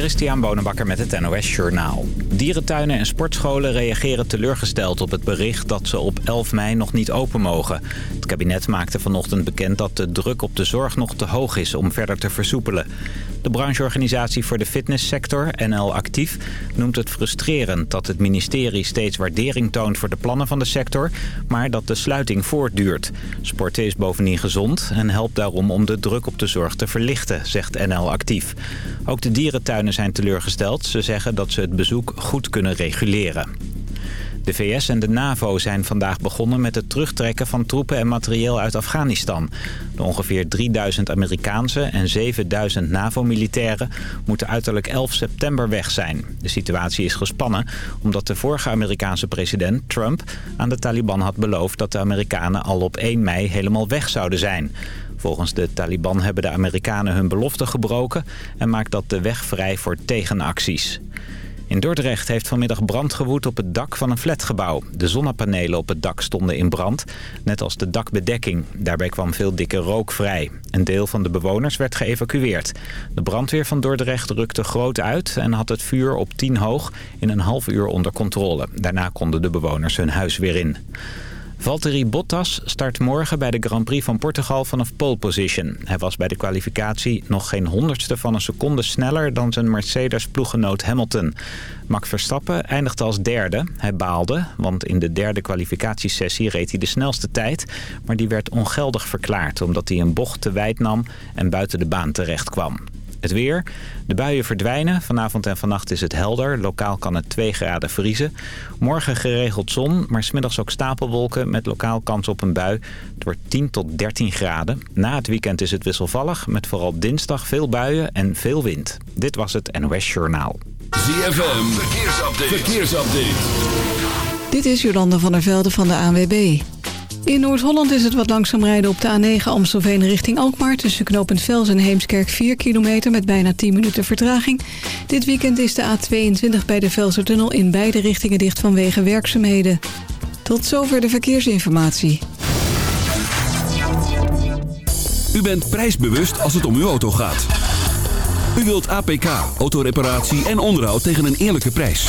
Christian Bonenbakker met het NOS Journaal. Dierentuinen en sportscholen reageren teleurgesteld op het bericht dat ze op 11 mei nog niet open mogen. Het kabinet maakte vanochtend bekend dat de druk op de zorg nog te hoog is om verder te versoepelen. De brancheorganisatie voor de fitnesssector, NL Actief, noemt het frustrerend dat het ministerie steeds waardering toont voor de plannen van de sector, maar dat de sluiting voortduurt. Sporten is bovendien gezond en helpt daarom om de druk op de zorg te verlichten, zegt NL Actief. Ook de dierentuinen zijn teleurgesteld. Ze zeggen dat ze het bezoek goed kunnen reguleren. De VS en de NAVO zijn vandaag begonnen met het terugtrekken van troepen en materieel uit Afghanistan. De ongeveer 3000 Amerikaanse en 7000 NAVO-militairen moeten uiterlijk 11 september weg zijn. De situatie is gespannen omdat de vorige Amerikaanse president, Trump, aan de Taliban had beloofd dat de Amerikanen al op 1 mei helemaal weg zouden zijn. Volgens de Taliban hebben de Amerikanen hun belofte gebroken en maakt dat de weg vrij voor tegenacties. In Dordrecht heeft vanmiddag brand gewoed op het dak van een flatgebouw. De zonnepanelen op het dak stonden in brand, net als de dakbedekking. Daarbij kwam veel dikke rook vrij. Een deel van de bewoners werd geëvacueerd. De brandweer van Dordrecht rukte groot uit en had het vuur op 10 hoog in een half uur onder controle. Daarna konden de bewoners hun huis weer in. Valtteri Bottas start morgen bij de Grand Prix van Portugal vanaf pole position. Hij was bij de kwalificatie nog geen honderdste van een seconde sneller dan zijn Mercedes-ploegenoot Hamilton. Max Verstappen eindigde als derde. Hij baalde, want in de derde kwalificatiesessie reed hij de snelste tijd. Maar die werd ongeldig verklaard omdat hij een bocht te wijd nam en buiten de baan terecht kwam. Het weer. De buien verdwijnen. Vanavond en vannacht is het helder. Lokaal kan het 2 graden vriezen. Morgen geregeld zon, maar smiddags ook stapelwolken met lokaal kans op een bui. Het wordt 10 tot 13 graden. Na het weekend is het wisselvallig met vooral dinsdag veel buien en veel wind. Dit was het NOS Journaal. ZFM. Verkeersupdate. Verkeersupdate. Dit is Jolanda van der Velde van de ANWB. In Noord-Holland is het wat langzaam rijden op de A9 Amstelveen richting Alkmaar... tussen knooppunt Vels en Heemskerk 4 kilometer met bijna 10 minuten vertraging. Dit weekend is de A22 bij de Velsertunnel in beide richtingen dicht vanwege werkzaamheden. Tot zover de verkeersinformatie. U bent prijsbewust als het om uw auto gaat. U wilt APK, autoreparatie en onderhoud tegen een eerlijke prijs.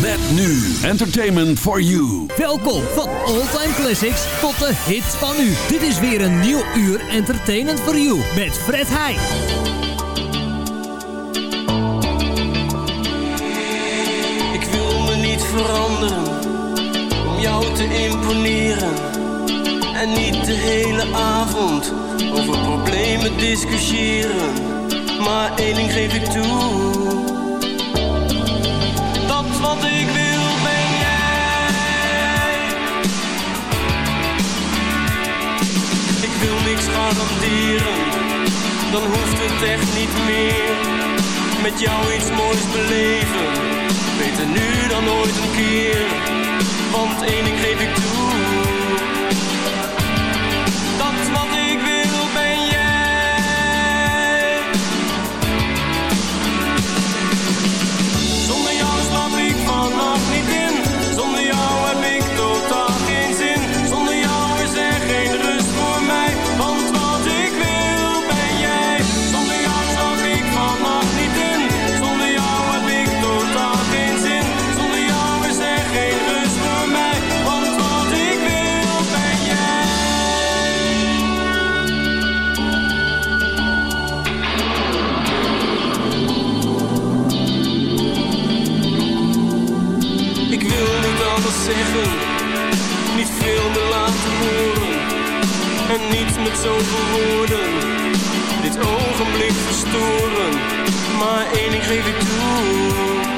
Met nu Entertainment for You. Welkom van all-time classics tot de hits van nu. Dit is weer een nieuw uur Entertainment for You met Fred Heij. Ik wil me niet veranderen om jou te imponeren. En niet de hele avond over problemen discussiëren. Maar één ding geef ik toe dan hoeft het echt niet meer. Met jou iets moois beleven, beter nu dan ooit een keer. Want één ding geef ik toe zoveel woorden dit ogenblik verstoren. Maar één ding geef ik toe.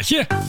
nog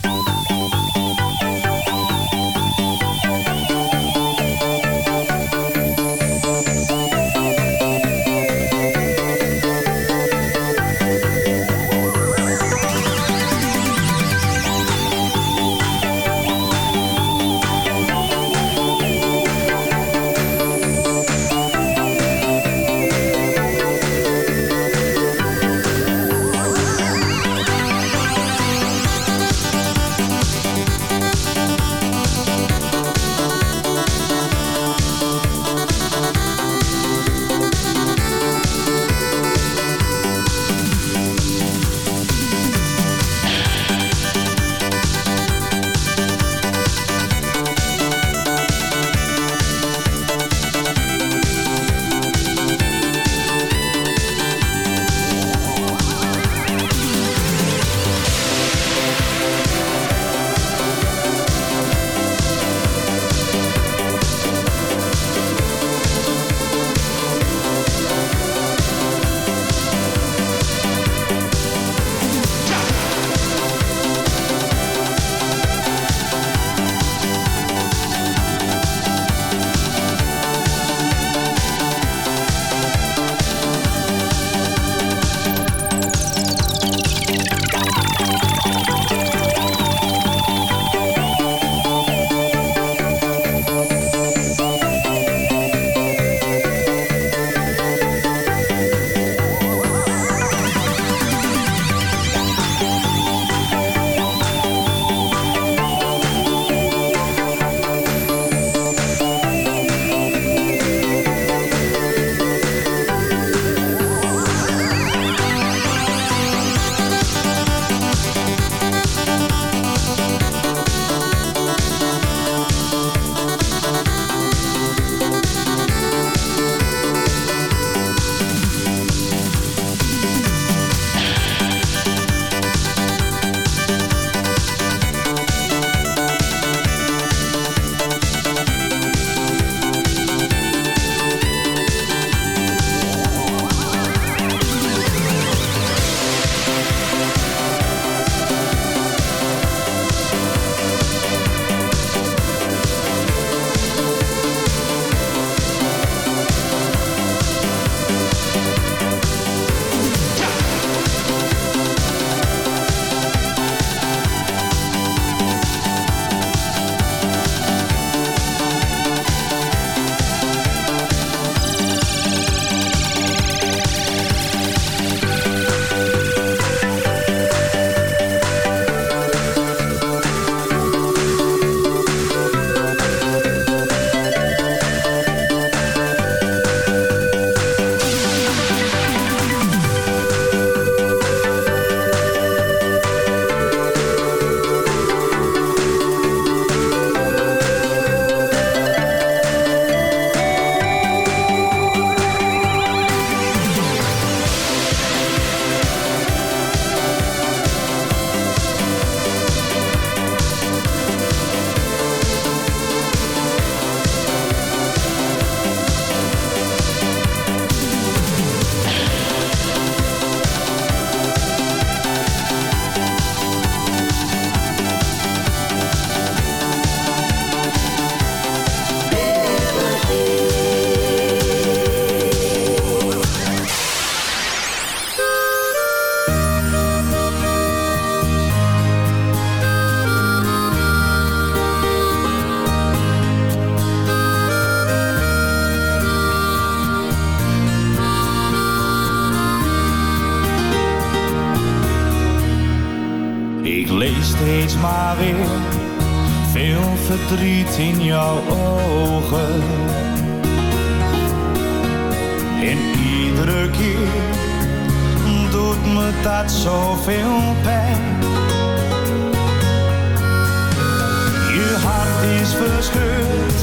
Je hart is verscheurd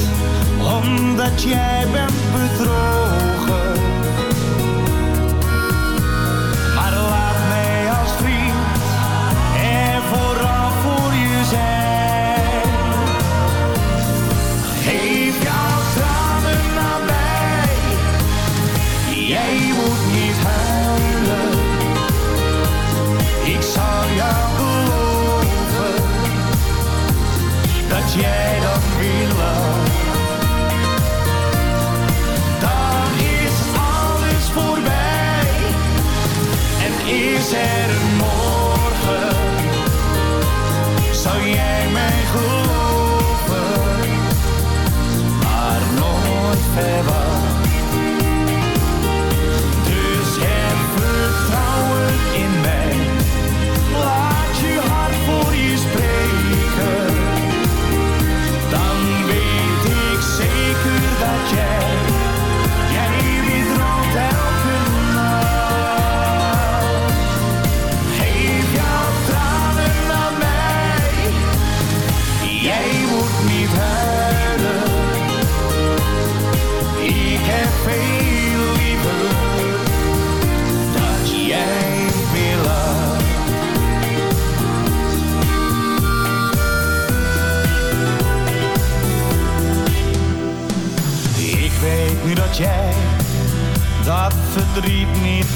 omdat jij bent bedrogen.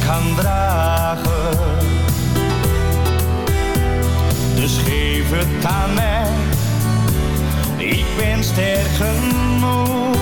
kan dragen. Dus geef het aan mij, ik ben sterk genoeg.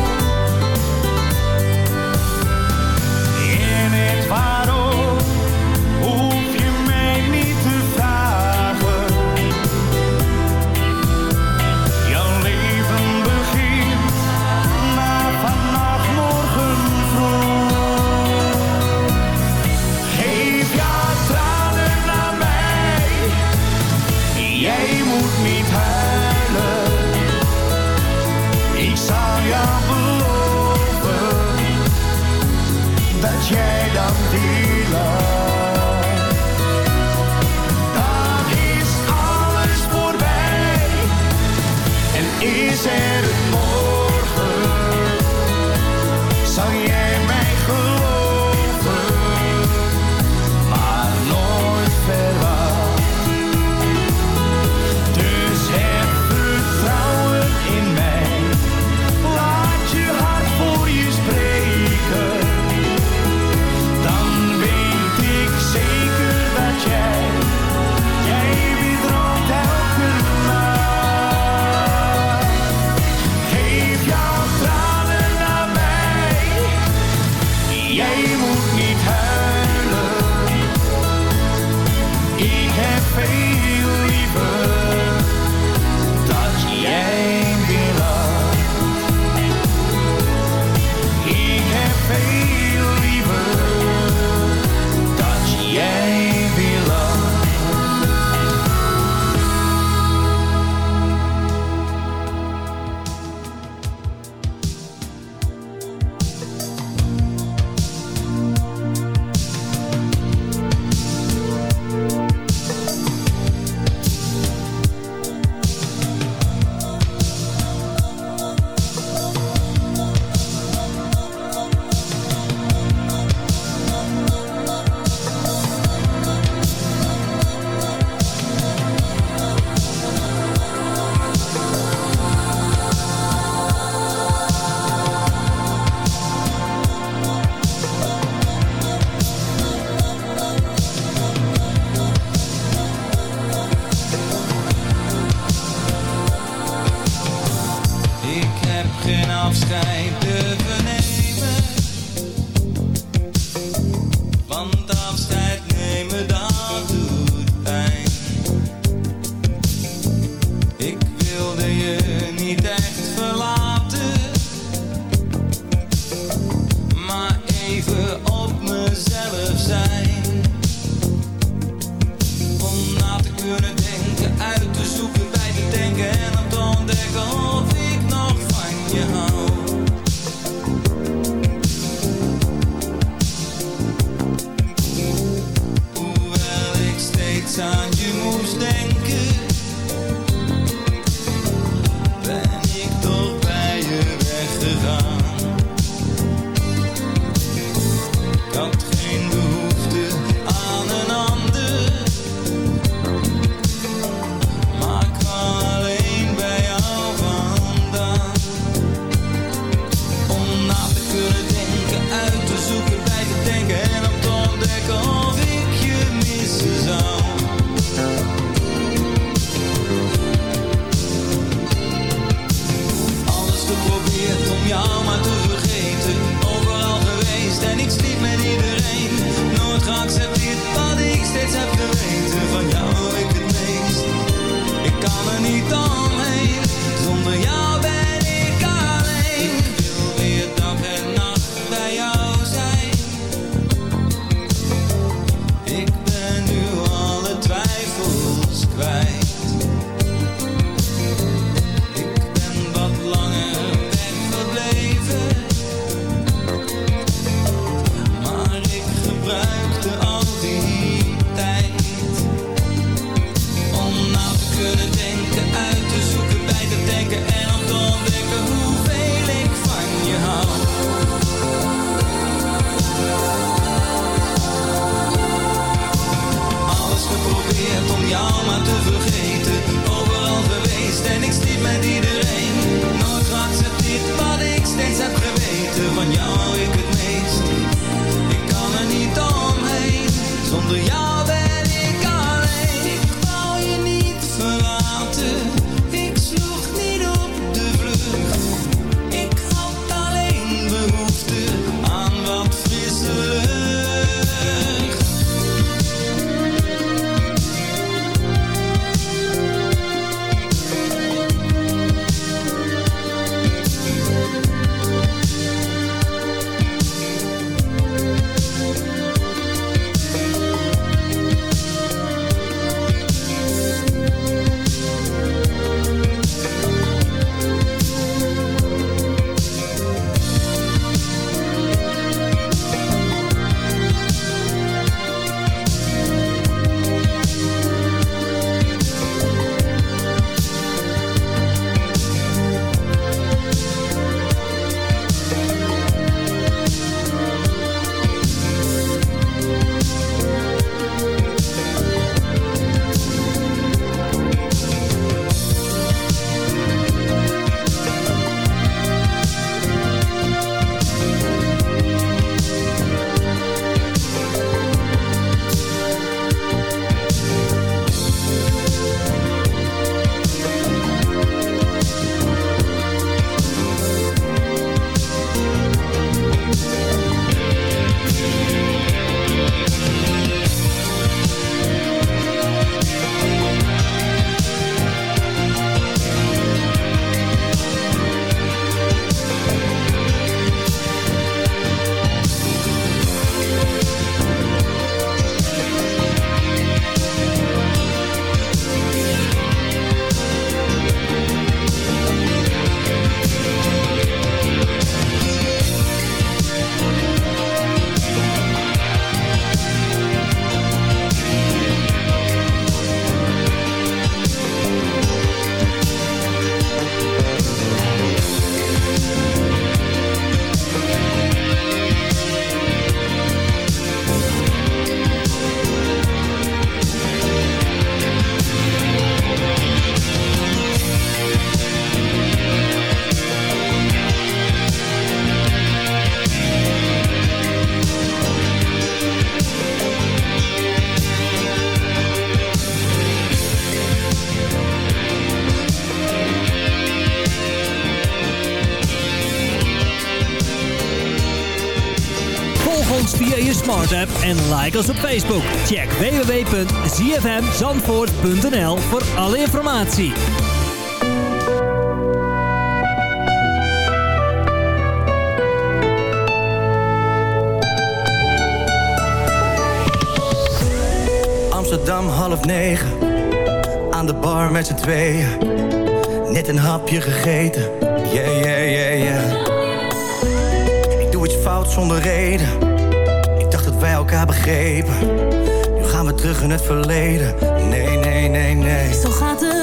ons via je smart app en like ons op Facebook. Check www.zfmzandvoort.nl voor alle informatie. Amsterdam half negen, aan de bar met z'n tweeën. Net een hapje gegeten, yeah, yeah, yeah, yeah. Ik doe iets fout zonder reden wij elkaar begrepen. Nu gaan we terug in het verleden. Nee, nee, nee, nee. Zo gaat het.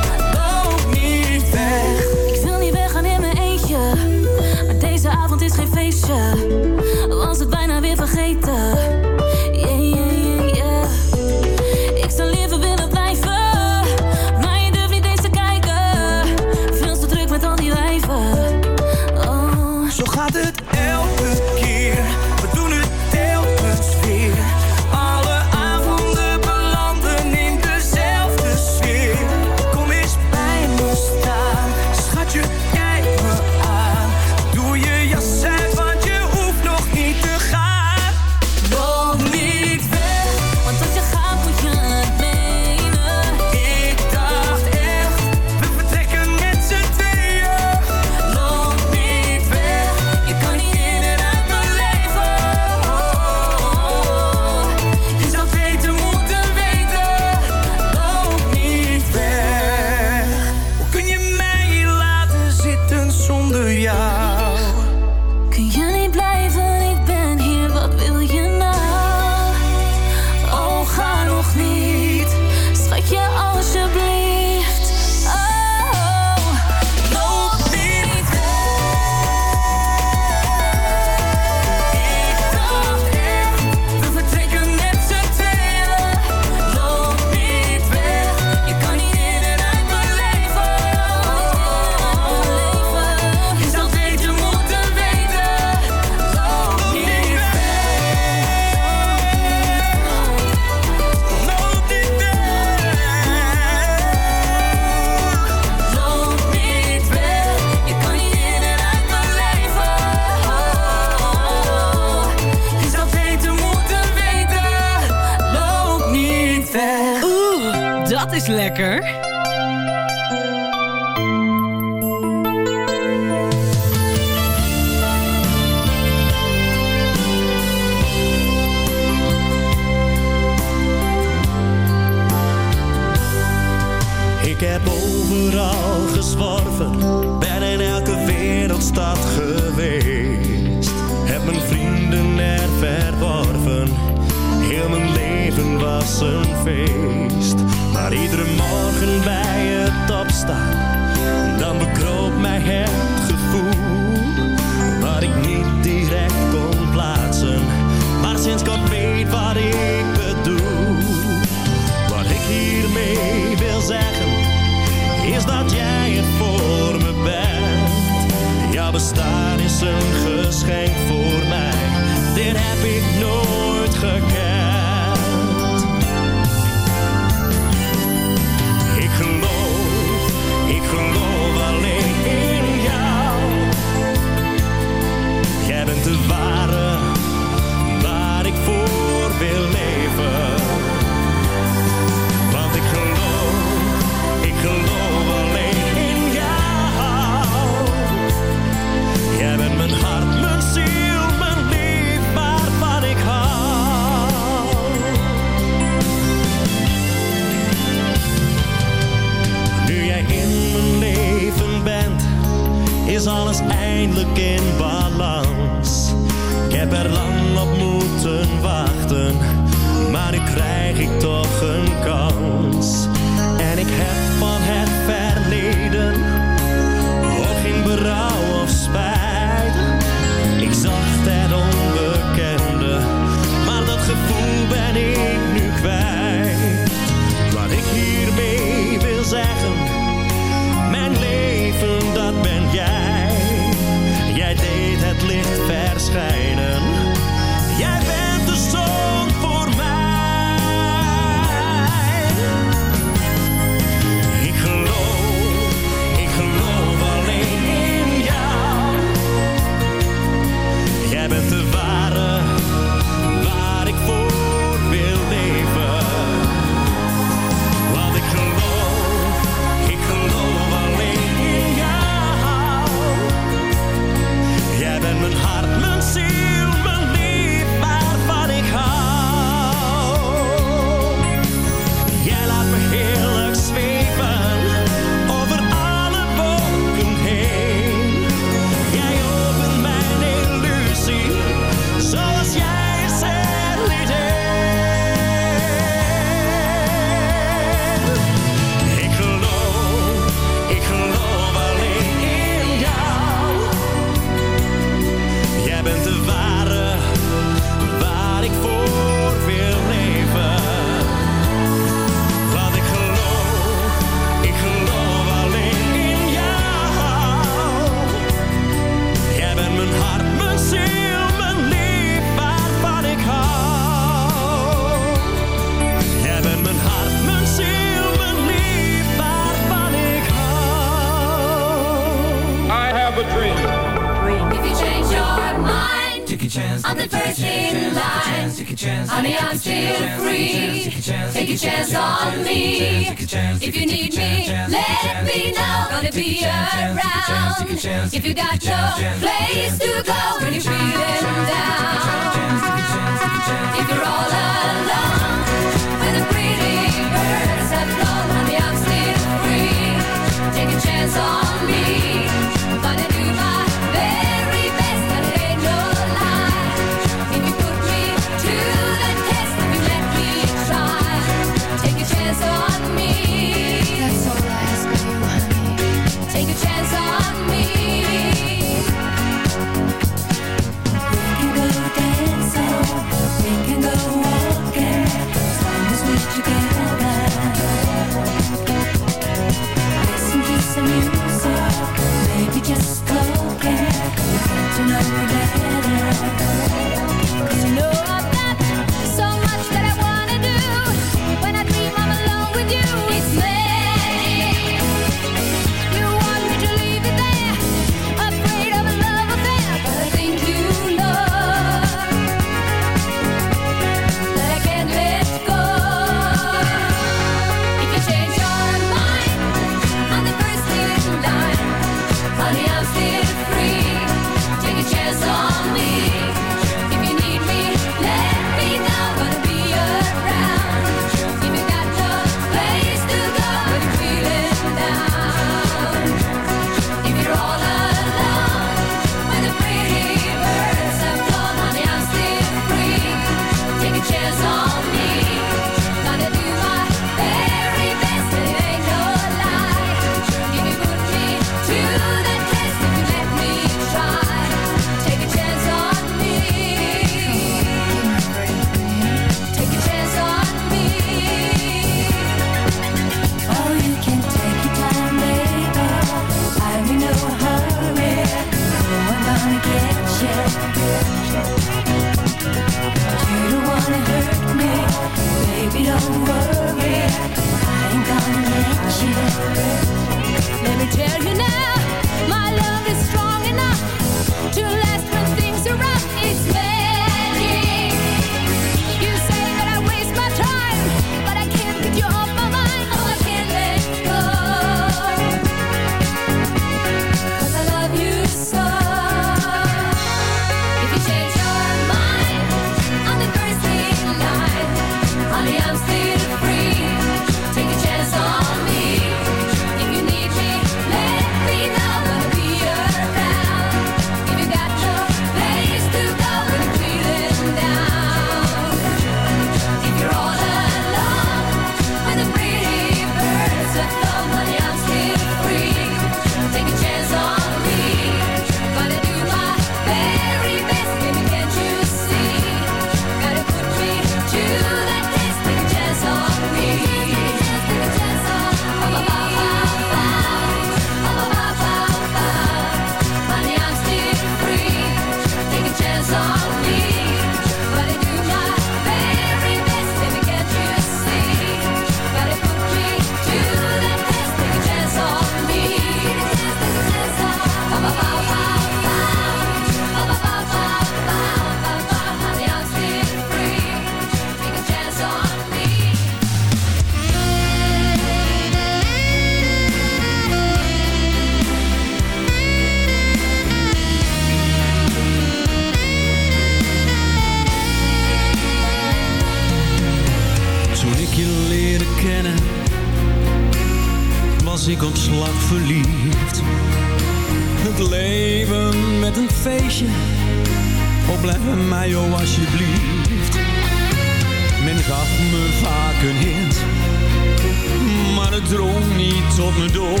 iets op me door.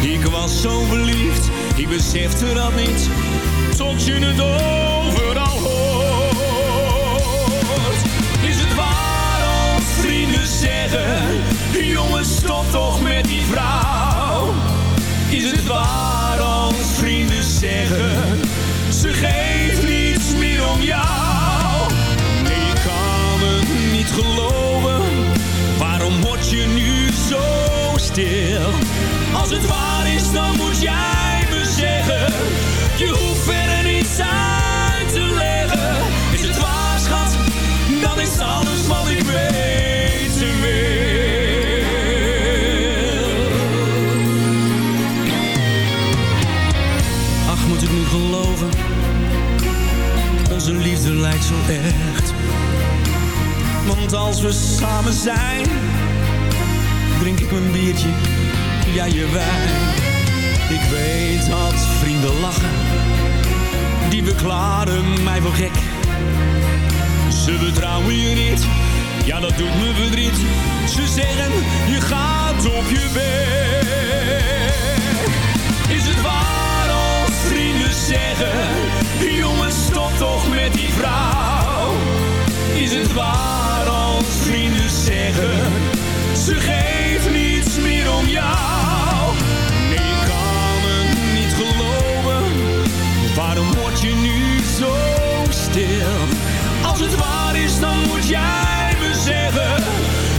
Ik was zo verliefd, ik besefte dat niet, tot je het overal hoort. Is het waar als vrienden zeggen, jongen stop toch met die vrouw. Is het waar als vrienden zeggen, ze geeft niets meer om jou. Nee, ik kan het niet geloven, waarom word je nu zo als het waar is, dan moet jij me zeggen. Je hoeft verder niets uit te leggen. Is het waar, schat? Dan is alles wat ik weet. wil. Ach, moet ik nu geloven? Onze liefde lijkt zo echt. Want als we samen zijn een biertje, ja je wijn. Ik weet dat vrienden lachen, die bekladen mij voor gek. Ze vertrouwen je niet, ja dat doet me verdriet. Ze zeggen, je gaat op je weg. Is het waar als vrienden zeggen, Die jongens stop toch met die vrouw. Is het waar als vrienden zeggen ze geeft niets meer om jou. Nee, ik kan het niet geloven. Waarom word je nu zo stil? Als het waar is, dan moet jij me zeggen.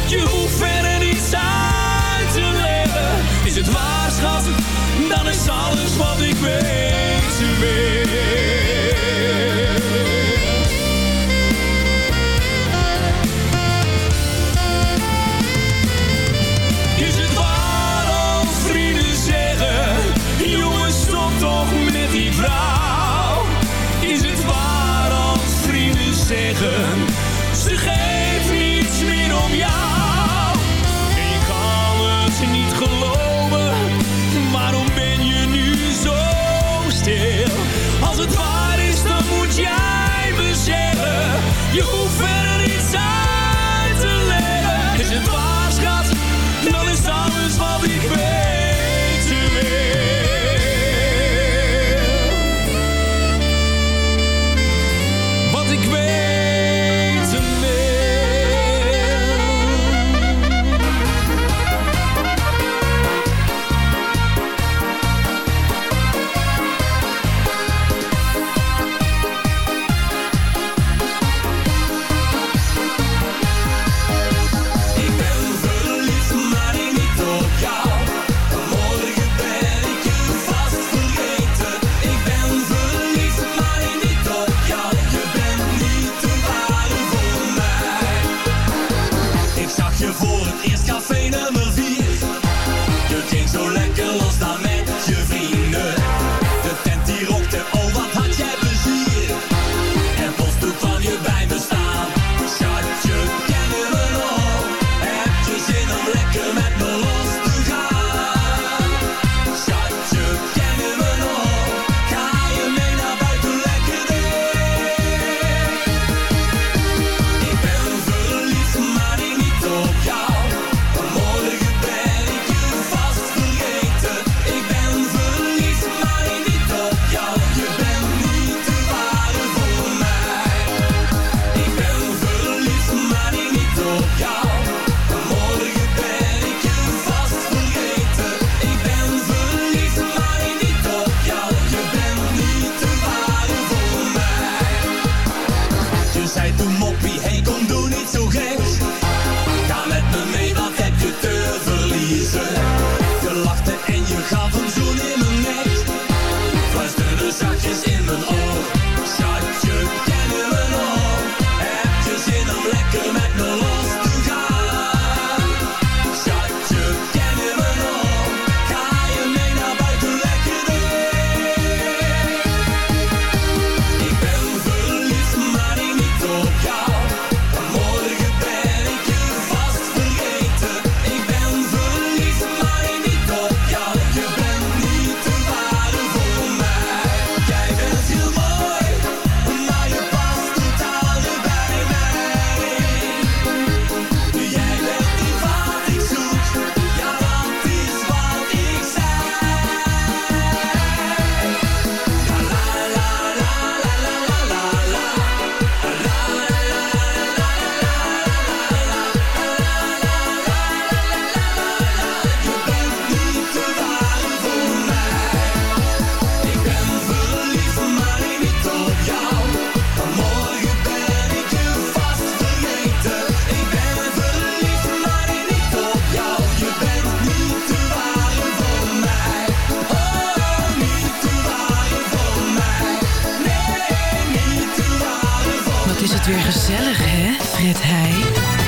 Je hoeft verder niets uit te leggen. Is het waar, schat? Dan is alles wat ik weet. weer gezellig, hè, Fred Hij.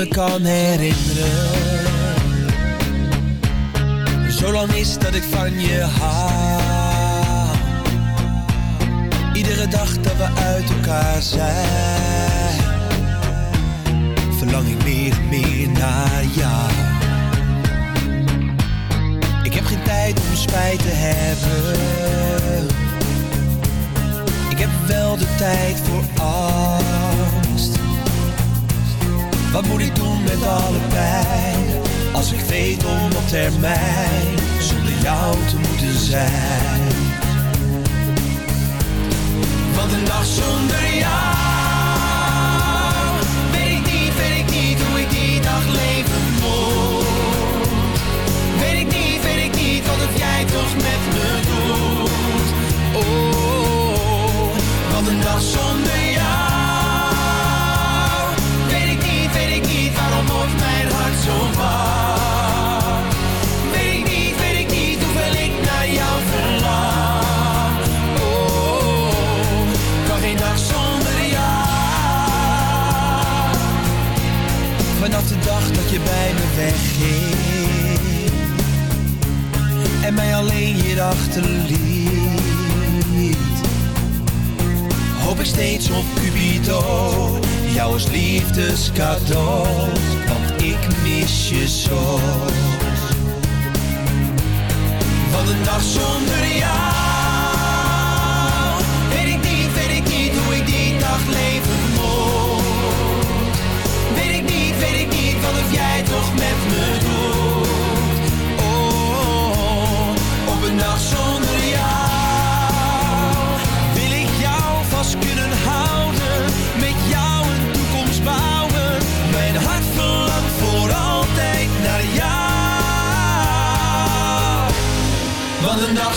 Me kan herinneren. Zolang is dat ik van je hou. Iedere dag dat we uit elkaar zijn Verlang ik meer en meer naar jou. Ik heb geen tijd om spijt te hebben. Ik heb wel de tijd voor angst wat moet ik doen met alle pijn? Als ik weet om op termijn Zonder jou te moeten zijn. Want een dag zonder jou. Weet ik niet, weet ik niet hoe ik die dag leven moet. Weet ik niet, weet ik niet wat of jij toch met me doet. Oh, want een dag zonder En mij alleen hier achterliet. Hoop ik steeds op Cupido Jou als liefdescadeau Want ik mis je zo. Want een dag zonder jou Weet ik niet, weet ik niet hoe ik die dag leven jij toch met me doet. Oh, op een dag zonder jou Wil ik jou vast kunnen houden Met jou een toekomst bouwen. Mijn hart verlangt voor altijd naar jou. Want een dag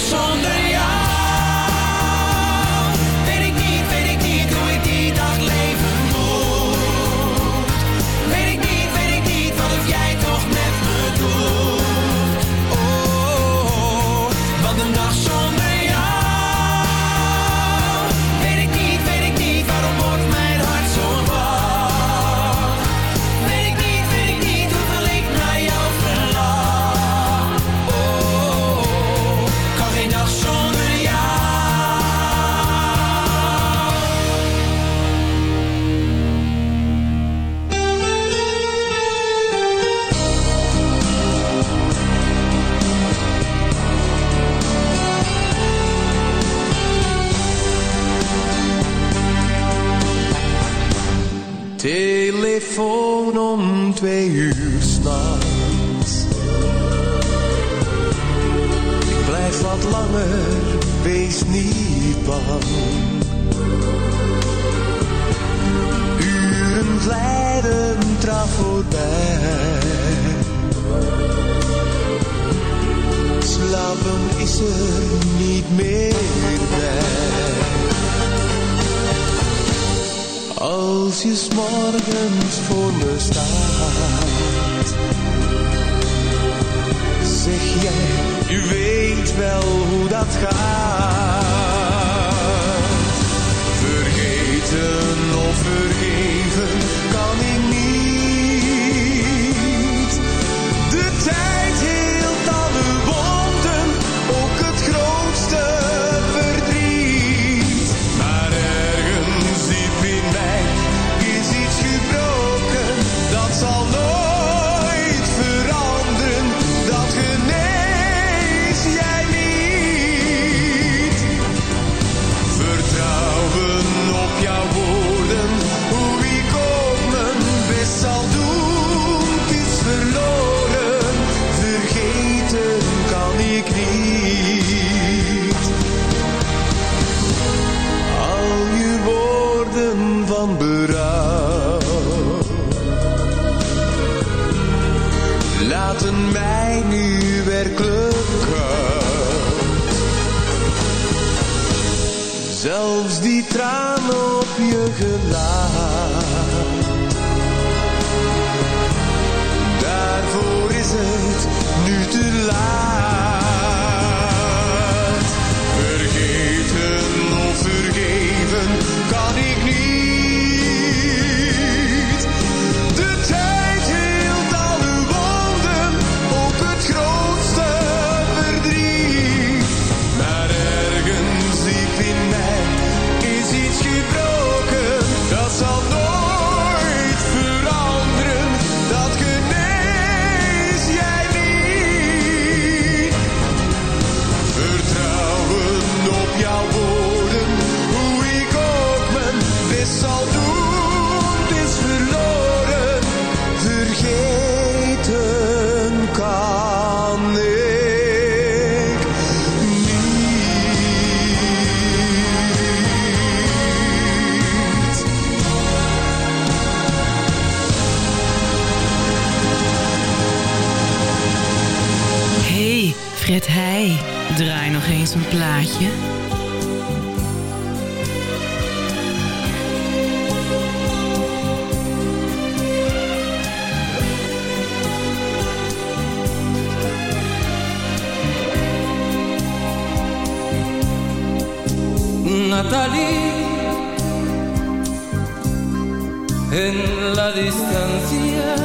distancia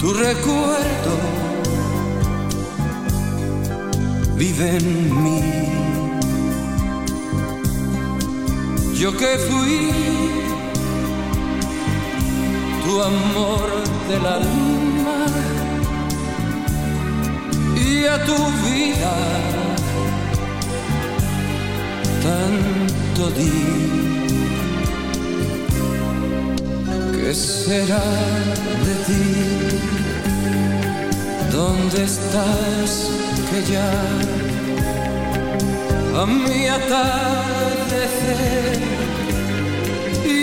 tu recuerdo vive en mí. Yo que fui tu amor del luna y a tu vida tanto di. ¿Qué será de ti? ¿Dónde estás que ya a mi atardecer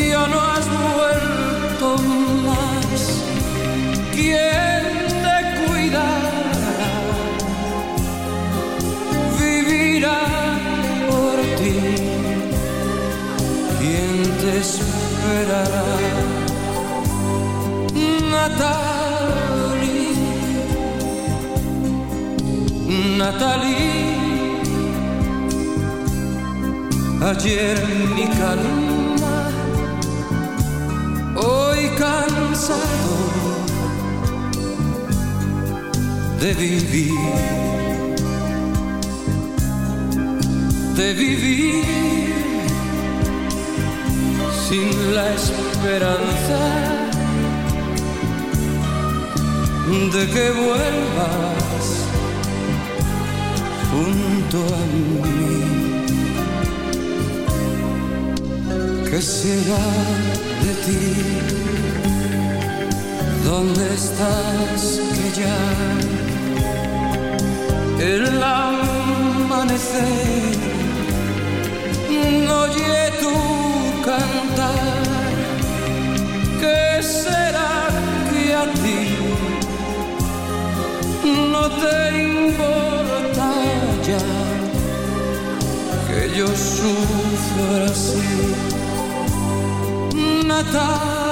ya no has vuelto más? ¿Quién te cuidará? Vivirá por ti. ¿Quién te esperará? Natalie, Natalie, ayer mi calma, hoy cansado de vivir, de vivir sin la esperanza de que vuelvas junto a mí. ¿Qué será de ti? ¿Dónde estás que ya el amanecer? No te importa ya que yo sufra así? Natalie.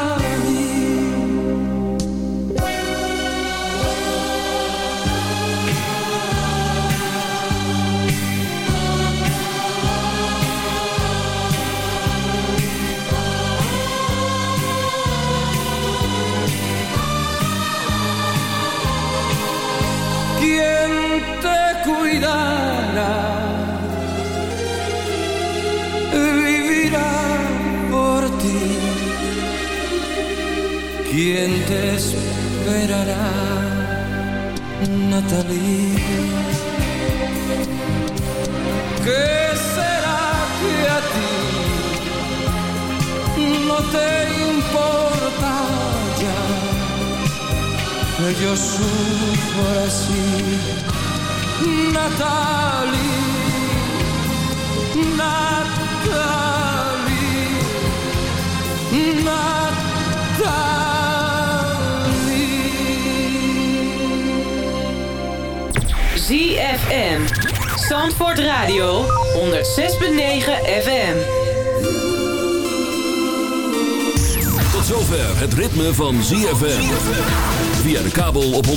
¿Quién te esperará, Natalie? ¿Qué será que a ti no te importa ya? que yo sufro así, Natalie, Natalie, Natalie. ZFM. Zandvoort Radio. 106.9 FM. Tot zover het ritme van ZFM. Via de kabel op 104.5.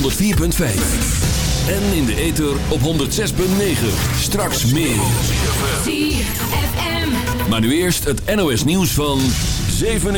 En in de ether op 106.9. Straks meer. ZFM. Maar nu eerst het NOS nieuws van 7 uur.